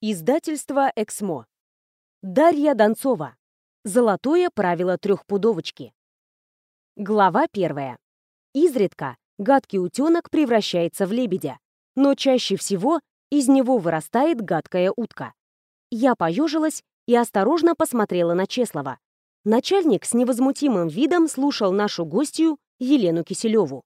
Издательство «Эксмо». Дарья Донцова. Золотое правило трехпудовочки. Глава первая. Изредка гадкий утенок превращается в лебедя, но чаще всего из него вырастает гадкая утка. Я поежилась и осторожно посмотрела на Чеслова. Начальник с невозмутимым видом слушал нашу гостью Елену Киселеву.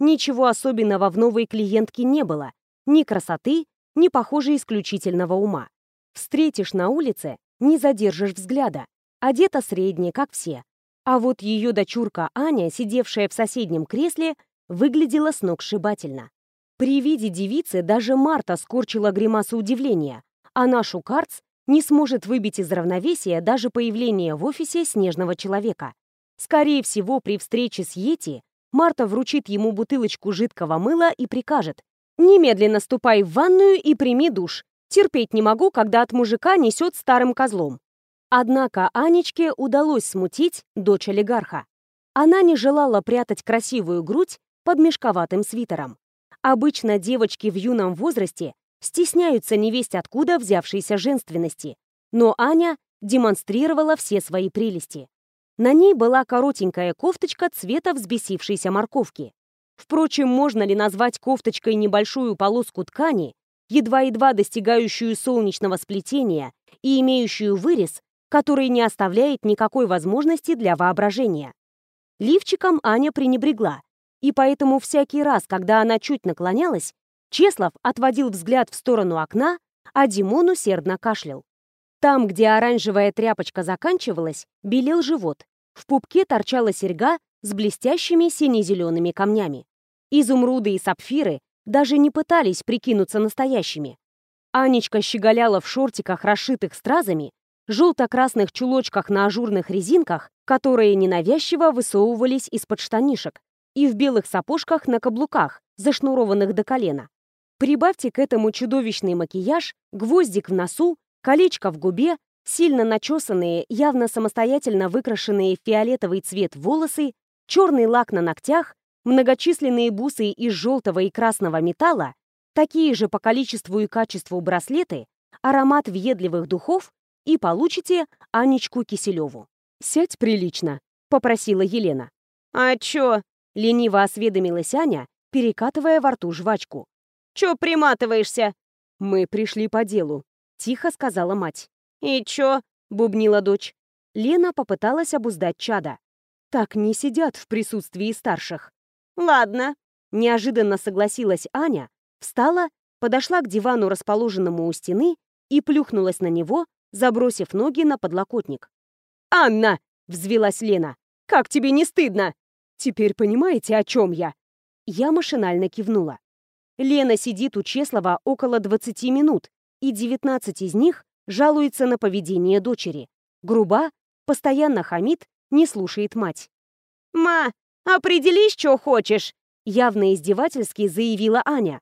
Ничего особенного в новой клиентке не было. Ни красоты, не похоже исключительного ума. Встретишь на улице, не задержишь взгляда. Одета средне, как все. А вот ее дочурка Аня, сидевшая в соседнем кресле, выглядела сногсшибательно. При виде девицы даже Марта скорчила гримасу удивления, а нашу Карц не сможет выбить из равновесия даже появление в офисе снежного человека. Скорее всего, при встрече с Йети Марта вручит ему бутылочку жидкого мыла и прикажет Немедленно ступай в ванную и прими душ. Терпеть не могу, когда от мужика несет старым козлом. Однако Анечке удалось смутить дочь олигарха. Она не желала прятать красивую грудь под мешковатым свитером. Обычно девочки в юном возрасте стесняются невесть откуда взявшейся женственности, но Аня демонстрировала все свои прелести. На ней была коротенькая кофточка цвета взбесившейся морковки. Впрочем, можно ли назвать кофточкой небольшую полоску ткани, едва-едва достигающую солнечного сплетения и имеющую вырез, который не оставляет никакой возможности для воображения? Лифчиком Аня пренебрегла, и поэтому всякий раз, когда она чуть наклонялась, Чеслов отводил взгляд в сторону окна, а Димон усердно кашлял. Там, где оранжевая тряпочка заканчивалась, белел живот. В пупке торчала серьга с блестящими сине-зелеными камнями. Изумруды и сапфиры даже не пытались прикинуться настоящими. Анечка щеголяла в шортиках, расшитых стразами, желто-красных чулочках на ажурных резинках, которые ненавязчиво высовывались из-под штанишек, и в белых сапожках на каблуках, зашнурованных до колена. Прибавьте к этому чудовищный макияж, гвоздик в носу, колечко в губе, сильно начесанные, явно самостоятельно выкрашенные в фиолетовый цвет волосы, черный лак на ногтях, многочисленные бусы из желтого и красного металла, такие же по количеству и качеству браслеты, аромат въедливых духов и получите Анечку Киселеву. «Сядь прилично», — попросила Елена. «А чё?» — лениво осведомилась Аня, перекатывая во рту жвачку. «Чё приматываешься?» «Мы пришли по делу», — тихо сказала мать. «И чё?» — бубнила дочь. Лена попыталась обуздать чада. Так не сидят в присутствии старших. «Ладно», — неожиданно согласилась Аня, встала, подошла к дивану, расположенному у стены, и плюхнулась на него, забросив ноги на подлокотник. «Анна!» — взвилась Лена. «Как тебе не стыдно?» «Теперь понимаете, о чем я?» Я машинально кивнула. Лена сидит у Чеслова около 20 минут, и 19 из них жалуется на поведение дочери. Груба, постоянно хамит, не слушает мать. «Ма, «Определись, что хочешь», — явно издевательски заявила Аня.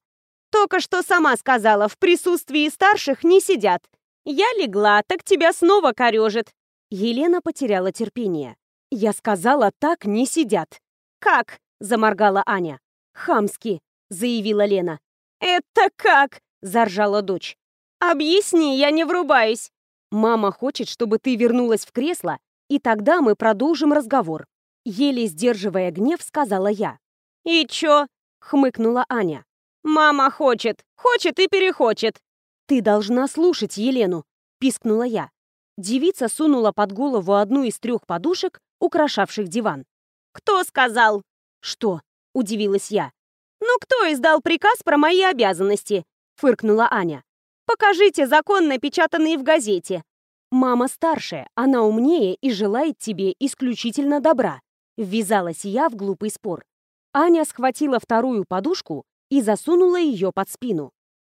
«Только что сама сказала, в присутствии старших не сидят. Я легла, так тебя снова корежит». Елена потеряла терпение. «Я сказала, так не сидят». «Как?» — заморгала Аня. «Хамски», — заявила Лена. «Это как?» — заржала дочь. «Объясни, я не врубаюсь». «Мама хочет, чтобы ты вернулась в кресло, и тогда мы продолжим разговор. Еле сдерживая гнев, сказала я. «И чё?» — хмыкнула Аня. «Мама хочет, хочет и перехочет». «Ты должна слушать Елену», — пискнула я. Девица сунула под голову одну из трех подушек, украшавших диван. «Кто сказал?» «Что?» — удивилась я. «Ну, кто издал приказ про мои обязанности?» — фыркнула Аня. «Покажите закон, напечатанный в газете». «Мама старшая, она умнее и желает тебе исключительно добра», Ввязалась я в глупый спор. Аня схватила вторую подушку и засунула ее под спину.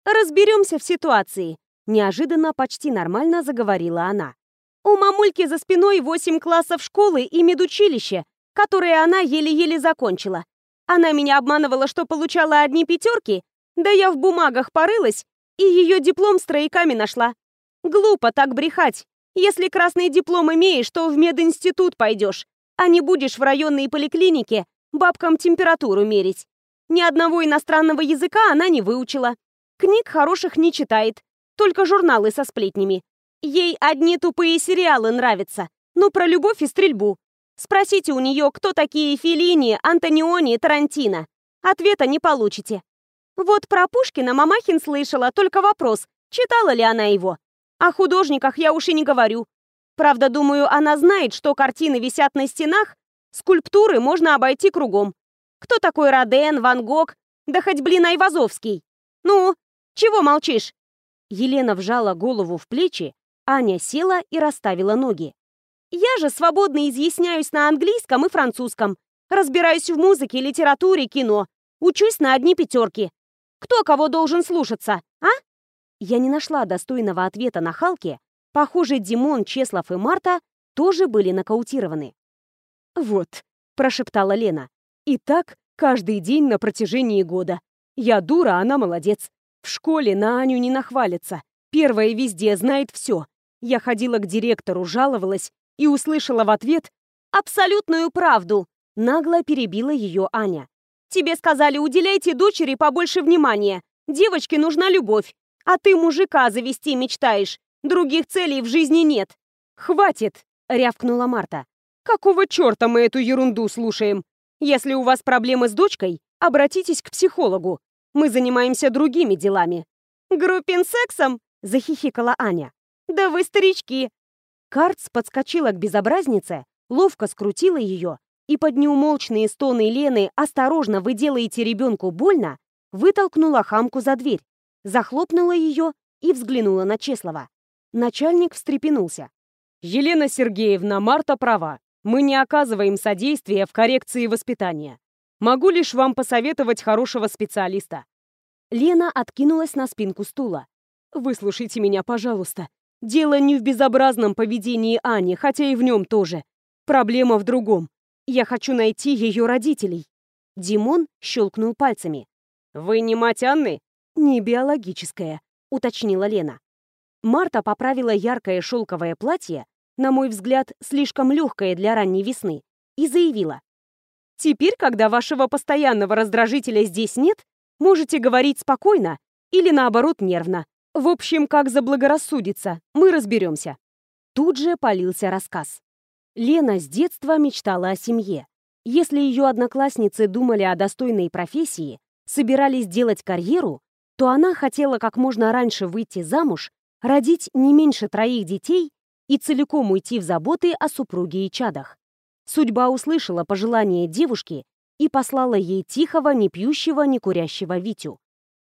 «Разберемся в ситуации», — неожиданно почти нормально заговорила она. «У мамульки за спиной восемь классов школы и медучилище, которые она еле-еле закончила. Она меня обманывала, что получала одни пятерки, да я в бумагах порылась и ее диплом с трояками нашла. Глупо так брехать. Если красный диплом имеешь, то в мединститут пойдешь, а не будешь в районной поликлинике бабкам температуру мерить. Ни одного иностранного языка она не выучила. Книг хороших не читает. только журналы со сплетнями. Ей одни тупые сериалы нравятся, ну про любовь и стрельбу. Спросите у нее, кто такие Феллини, Антониони, Тарантино. Ответа не получите. Вот про Пушкина Мамахин слышала, только вопрос, читала ли она его. О художниках я уж и не говорю. Правда, думаю, она знает, что картины висят на стенах, скульптуры можно обойти кругом. Кто такой Роден, Ван Гог, да хоть, блин, Айвазовский? Ну, чего молчишь? Елена вжала голову в плечи, Аня села и расставила ноги. Я же свободно изъясняюсь на английском и французском, разбираюсь в музыке, литературе, кино, учусь на одни пятерки. Кто кого должен слушаться, а? Я не нашла достойного ответа на Халке. Похоже, Димон, Чеслов и Марта тоже были нокаутированы. «Вот», — прошептала Лена. «И так каждый день на протяжении года. Я дура, она молодец. В школе на Аню не нахвалится. Первая везде знает все. Я ходила к директору, жаловалась и услышала в ответ «Абсолютную правду!» Нагло перебила ее Аня. «Тебе сказали, уделяйте дочери побольше внимания. Девочке нужна любовь. А ты мужика завести мечтаешь. Других целей в жизни нет. Хватит, рявкнула Марта. Какого черта мы эту ерунду слушаем? Если у вас проблемы с дочкой, обратитесь к психологу. Мы занимаемся другими делами. Группин сексом? Захихикала Аня. Да вы старички. Карц подскочила к безобразнице, ловко скрутила ее и под неумолчные стоны Лены «Осторожно, вы делаете ребенку больно!» вытолкнула хамку за дверь захлопнула ее и взглянула на Чеслова. Начальник встрепенулся. «Елена Сергеевна, Марта права. Мы не оказываем содействия в коррекции воспитания. Могу лишь вам посоветовать хорошего специалиста». Лена откинулась на спинку стула. «Выслушайте меня, пожалуйста. Дело не в безобразном поведении Ани, хотя и в нем тоже. Проблема в другом. Я хочу найти ее родителей». Димон щелкнул пальцами. «Вы не мать Анны?» «Не биологическое», — уточнила Лена. Марта поправила яркое шелковое платье, на мой взгляд, слишком легкое для ранней весны, и заявила. «Теперь, когда вашего постоянного раздражителя здесь нет, можете говорить спокойно или, наоборот, нервно. В общем, как заблагорассудится, мы разберемся». Тут же полился рассказ. Лена с детства мечтала о семье. Если ее одноклассницы думали о достойной профессии, собирались делать карьеру, то она хотела как можно раньше выйти замуж, родить не меньше троих детей и целиком уйти в заботы о супруге и чадах. Судьба услышала пожелание девушки и послала ей тихого, не пьющего, не курящего Витю.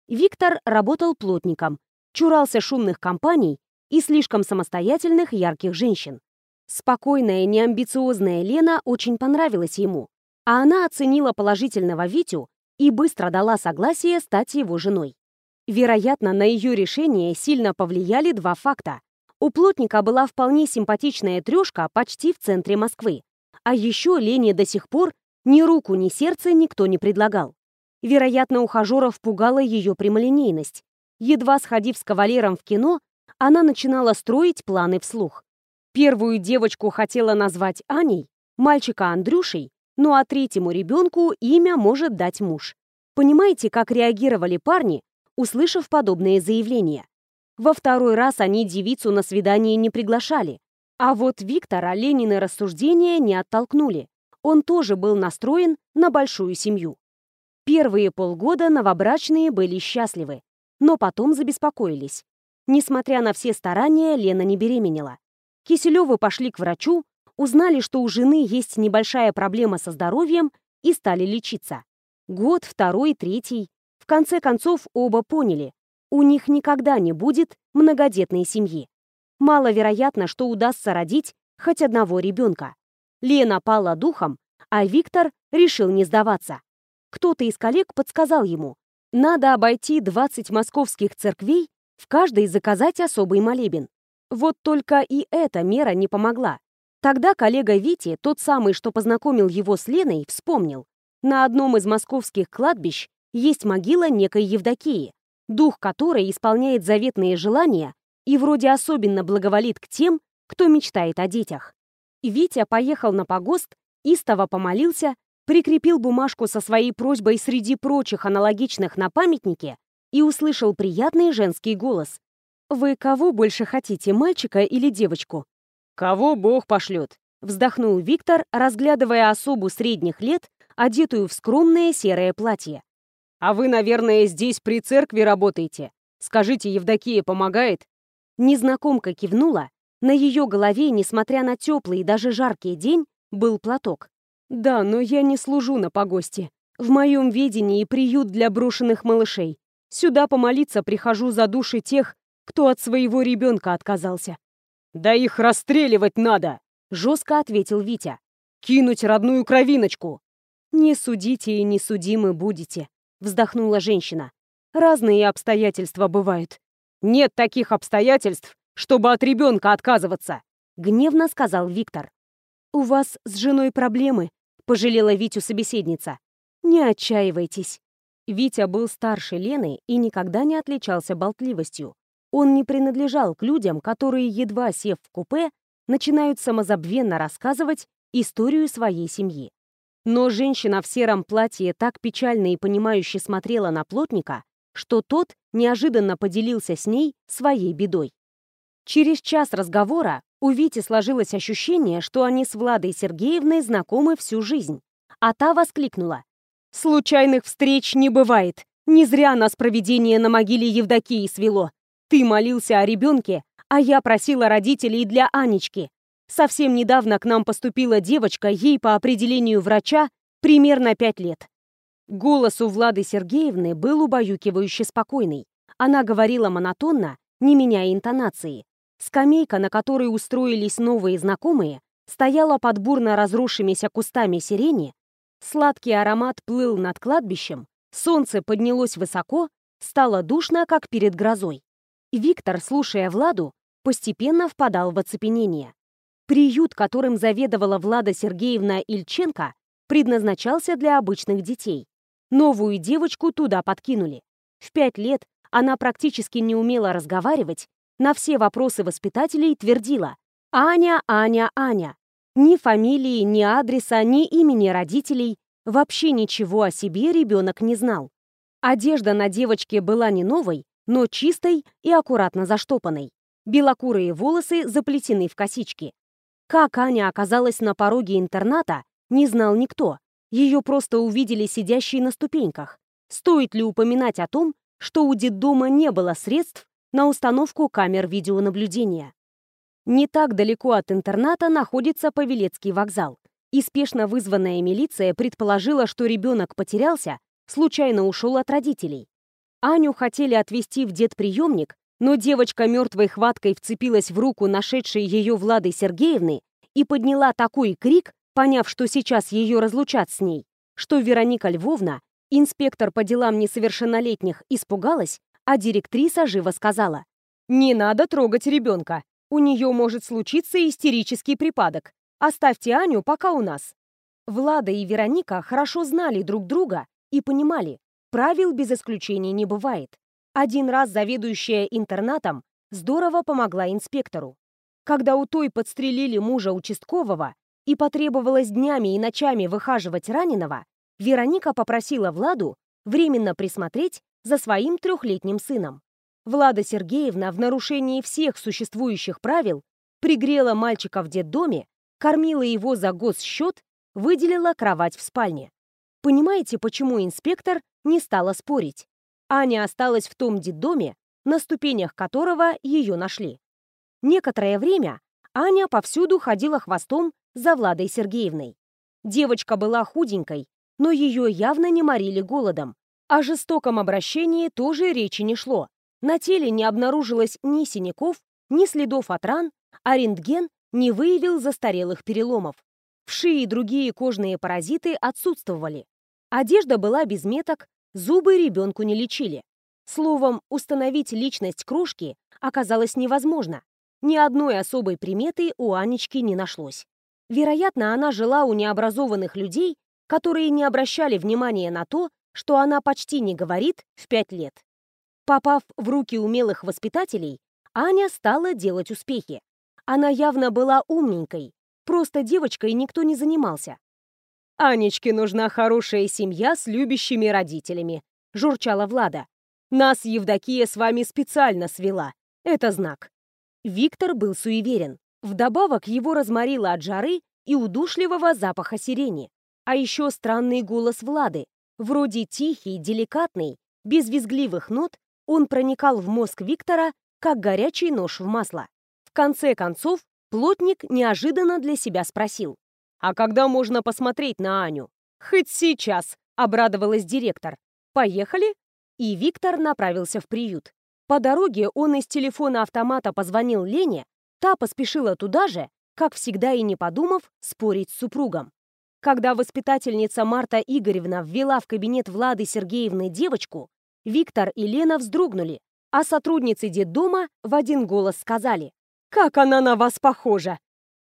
Виктор работал плотником, чурался шумных компаний и слишком самостоятельных ярких женщин. Спокойная, неамбициозная Лена очень понравилась ему, а она оценила положительного Витю и быстро дала согласие стать его женой. Вероятно, на ее решение сильно повлияли два факта. У плотника была вполне симпатичная трешка почти в центре Москвы. А еще Лене до сих пор ни руку, ни сердце никто не предлагал. Вероятно, ухажеров пугала ее прямолинейность. Едва сходив с кавалером в кино, она начинала строить планы вслух. Первую девочку хотела назвать Аней, мальчика Андрюшей, ну а третьему ребенку имя может дать муж. Понимаете, как реагировали парни, услышав подобные заявления. Во второй раз они девицу на свидание не приглашали. А вот Виктора Ленины рассуждения не оттолкнули. Он тоже был настроен на большую семью. Первые полгода новобрачные были счастливы, но потом забеспокоились. Несмотря на все старания, Лена не беременела. Киселевы пошли к врачу, узнали, что у жены есть небольшая проблема со здоровьем и стали лечиться. Год, второй, третий конце концов оба поняли, у них никогда не будет многодетной семьи. Маловероятно, что удастся родить хоть одного ребенка. Лена пала духом, а Виктор решил не сдаваться. Кто-то из коллег подсказал ему, надо обойти 20 московских церквей, в каждой заказать особый молебен. Вот только и эта мера не помогла. Тогда коллега Вити, тот самый, что познакомил его с Леной, вспомнил. На одном из московских кладбищ есть могила некой Евдокии, дух которой исполняет заветные желания и вроде особенно благоволит к тем, кто мечтает о детях. Витя поехал на погост, истово помолился, прикрепил бумажку со своей просьбой среди прочих аналогичных на памятнике и услышал приятный женский голос. «Вы кого больше хотите, мальчика или девочку?» «Кого Бог пошлет», — вздохнул Виктор, разглядывая особу средних лет, одетую в скромное серое платье. «А вы, наверное, здесь при церкви работаете? Скажите, Евдокия помогает?» Незнакомка кивнула. На ее голове, несмотря на теплый и даже жаркий день, был платок. «Да, но я не служу на погосте. В моем ведении приют для брошенных малышей. Сюда помолиться прихожу за души тех, кто от своего ребенка отказался». «Да их расстреливать надо!» — жестко ответил Витя. «Кинуть родную кровиночку!» «Не судите и не судимы будете», — вздохнула женщина. «Разные обстоятельства бывают». «Нет таких обстоятельств, чтобы от ребенка отказываться», — гневно сказал Виктор. «У вас с женой проблемы», — пожалела Витю собеседница. «Не отчаивайтесь». Витя был старше Лены и никогда не отличался болтливостью. Он не принадлежал к людям, которые, едва сев в купе, начинают самозабвенно рассказывать историю своей семьи. Но женщина в сером платье так печально и понимающе смотрела на плотника, что тот неожиданно поделился с ней своей бедой. Через час разговора у Вити сложилось ощущение, что они с Владой Сергеевной знакомы всю жизнь. А та воскликнула. «Случайных встреч не бывает. Не зря нас проведение на могиле Евдокии свело. Ты молился о ребенке, а я просила родителей для Анечки. Совсем недавно к нам поступила девочка, ей по определению врача примерно пять лет. Голос у Влады Сергеевны был убаюкивающе спокойный. Она говорила монотонно, не меняя интонации. Скамейка, на которой устроились новые знакомые, стояла под бурно разросшимися кустами сирени, сладкий аромат плыл над кладбищем, солнце поднялось высоко, стало душно, как перед грозой. Виктор, слушая Владу, постепенно впадал в оцепенение. Приют, которым заведовала Влада Сергеевна Ильченко, предназначался для обычных детей. Новую девочку туда подкинули. В пять лет она практически не умела разговаривать, на все вопросы воспитателей твердила «Аня, Аня, Аня». Ни фамилии, ни адреса, ни имени родителей, вообще ничего о себе ребенок не знал. Одежда на девочке была не новой, но чистой и аккуратно заштопанной. Белокурые волосы заплетены в косички. Как Аня оказалась на пороге интерната, не знал никто. Ее просто увидели сидящей на ступеньках. Стоит ли упоминать о том, что у детдома не было средств на установку камер видеонаблюдения? Не так далеко от интерната находится Павелецкий вокзал, и спешно вызванная милиция предположила, что ребенок потерялся, случайно ушел от родителей. Аню хотели отвезти в детприемник, но девочка мертвой хваткой вцепилась в руку нашедшей ее Влады Сергеевны и подняла такой крик, поняв, что сейчас ее разлучат с ней, что Вероника Львовна, инспектор по делам несовершеннолетних, испугалась, а директриса живо сказала, «Не надо трогать ребенка, у нее может случиться истерический припадок. Оставьте Аню пока у нас». Влада и Вероника хорошо знали друг друга и понимали, правил без исключения не бывает. Один раз заведующая интернатом здорово помогла инспектору. Когда у той подстрелили мужа участкового и потребовалось днями и ночами выхаживать раненого, Вероника попросила Владу временно присмотреть за своим трехлетним сыном. Влада Сергеевна в нарушении всех существующих правил пригрела мальчика в детдоме, кормила его за госсчет, выделила кровать в спальне. Понимаете, почему инспектор не стала спорить? Аня осталась в том детдоме, на ступенях которого ее нашли. Некоторое время Аня повсюду ходила хвостом за Владой Сергеевной. Девочка была худенькой, но ее явно не морили голодом. О жестоком обращении тоже речи не шло. На теле не обнаружилось ни синяков, ни следов от ран, а рентген не выявил застарелых переломов. Вши и другие кожные паразиты отсутствовали. Одежда была без меток, Зубы ребенку не лечили. Словом, установить личность крошки оказалось невозможно. Ни одной особой приметы у Анечки не нашлось. Вероятно, она жила у необразованных людей, которые не обращали внимания на то, что она почти не говорит в пять лет. Попав в руки умелых воспитателей, Аня стала делать успехи. Она явно была умненькой, просто девочкой никто не занимался. «Анечке нужна хорошая семья с любящими родителями», — журчала Влада. «Нас Евдокия с вами специально свела. Это знак. Виктор был суеверен. Вдобавок его разморило от жары и удушливого запаха сирени. А еще странный голос Влады. Вроде тихий, деликатный, без визгливых нот, он проникал в мозг Виктора, как горячий нож в масло. В конце концов, плотник неожиданно для себя спросил. «А когда можно посмотреть на Аню?» «Хоть сейчас», — обрадовалась директор. «Поехали?» И Виктор направился в приют. По дороге он из телефона автомата позвонил Лене, та поспешила туда же, как всегда и не подумав, спорить с супругом. Когда воспитательница Марта Игоревна ввела в кабинет Влады Сергеевны девочку, Виктор и Лена вздрогнули, а сотрудницы детдома в один голос сказали «Как она на вас похожа!».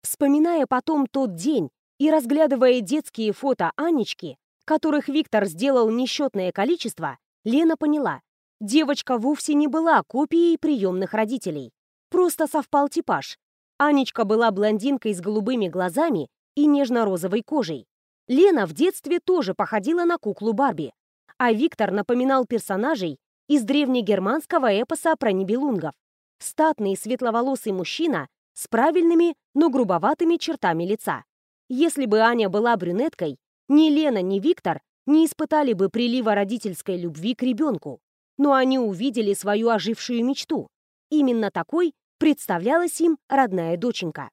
Вспоминая потом тот день и разглядывая детские фото Анечки, которых Виктор сделал несчетное количество, Лена поняла, девочка вовсе не была копией приемных родителей. Просто совпал типаж. Анечка была блондинкой с голубыми глазами и нежно-розовой кожей. Лена в детстве тоже походила на куклу Барби, а Виктор напоминал персонажей из древнегерманского эпоса про небелунгов. Статный светловолосый мужчина с правильными, но грубоватыми чертами лица. Если бы Аня была брюнеткой, ни Лена, ни Виктор не испытали бы прилива родительской любви к ребенку. Но они увидели свою ожившую мечту. Именно такой представлялась им родная доченька.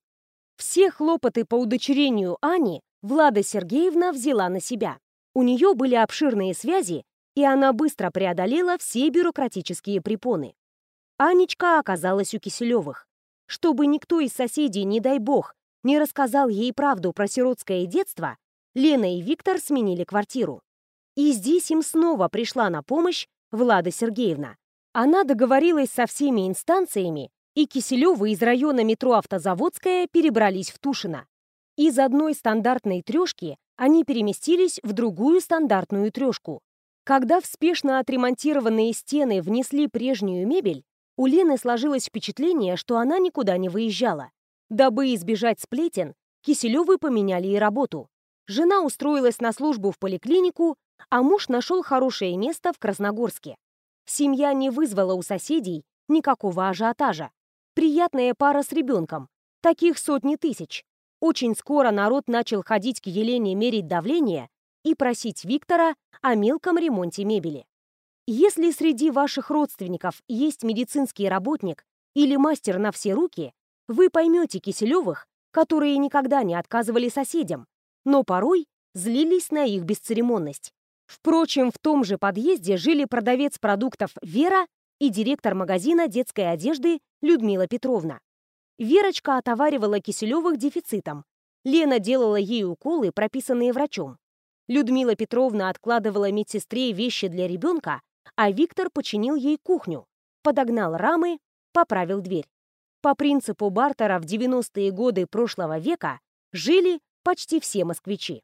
Все хлопоты по удочерению Ани Влада Сергеевна взяла на себя. У нее были обширные связи, и она быстро преодолела все бюрократические препоны. Анечка оказалась у Киселевых. Чтобы никто из соседей, не дай бог, не рассказал ей правду про сиротское детство, Лена и Виктор сменили квартиру. И здесь им снова пришла на помощь Влада Сергеевна. Она договорилась со всеми инстанциями и Киселёвы из района метро Автозаводская перебрались в Тушино. Из одной стандартной трёшки они переместились в другую стандартную трёшку. Когда в спешно отремонтированные стены внесли прежнюю мебель, у Лены сложилось впечатление, что она никуда не выезжала. Дабы избежать сплетен, Киселёвы поменяли и работу. Жена устроилась на службу в поликлинику, а муж нашел хорошее место в Красногорске. Семья не вызвала у соседей никакого ажиотажа. Приятная пара с ребенком. Таких сотни тысяч. Очень скоро народ начал ходить к Елене мерить давление и просить Виктора о мелком ремонте мебели. Если среди ваших родственников есть медицинский работник или мастер на все руки, вы поймете Киселевых, которые никогда не отказывали соседям, но порой злились на их бесцеремонность. Впрочем, в том же подъезде жили продавец продуктов Вера и директор магазина детской одежды Людмила Петровна. Верочка отоваривала Киселевых дефицитом. Лена делала ей уколы, прописанные врачом. Людмила Петровна откладывала медсестре вещи для ребенка, а Виктор починил ей кухню, подогнал рамы, поправил дверь. По принципу бартера в 90-е годы прошлого века жили почти все москвичи.